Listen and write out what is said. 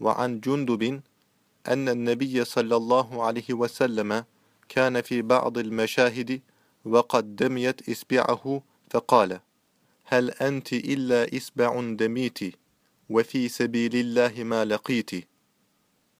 وعن جندب أن النبي صلى الله عليه وسلم كان في بعض المشاهد وقد دميت إسبعه فقال هل أنت إلا إسبع دميت وفي سبيل الله ما لقيت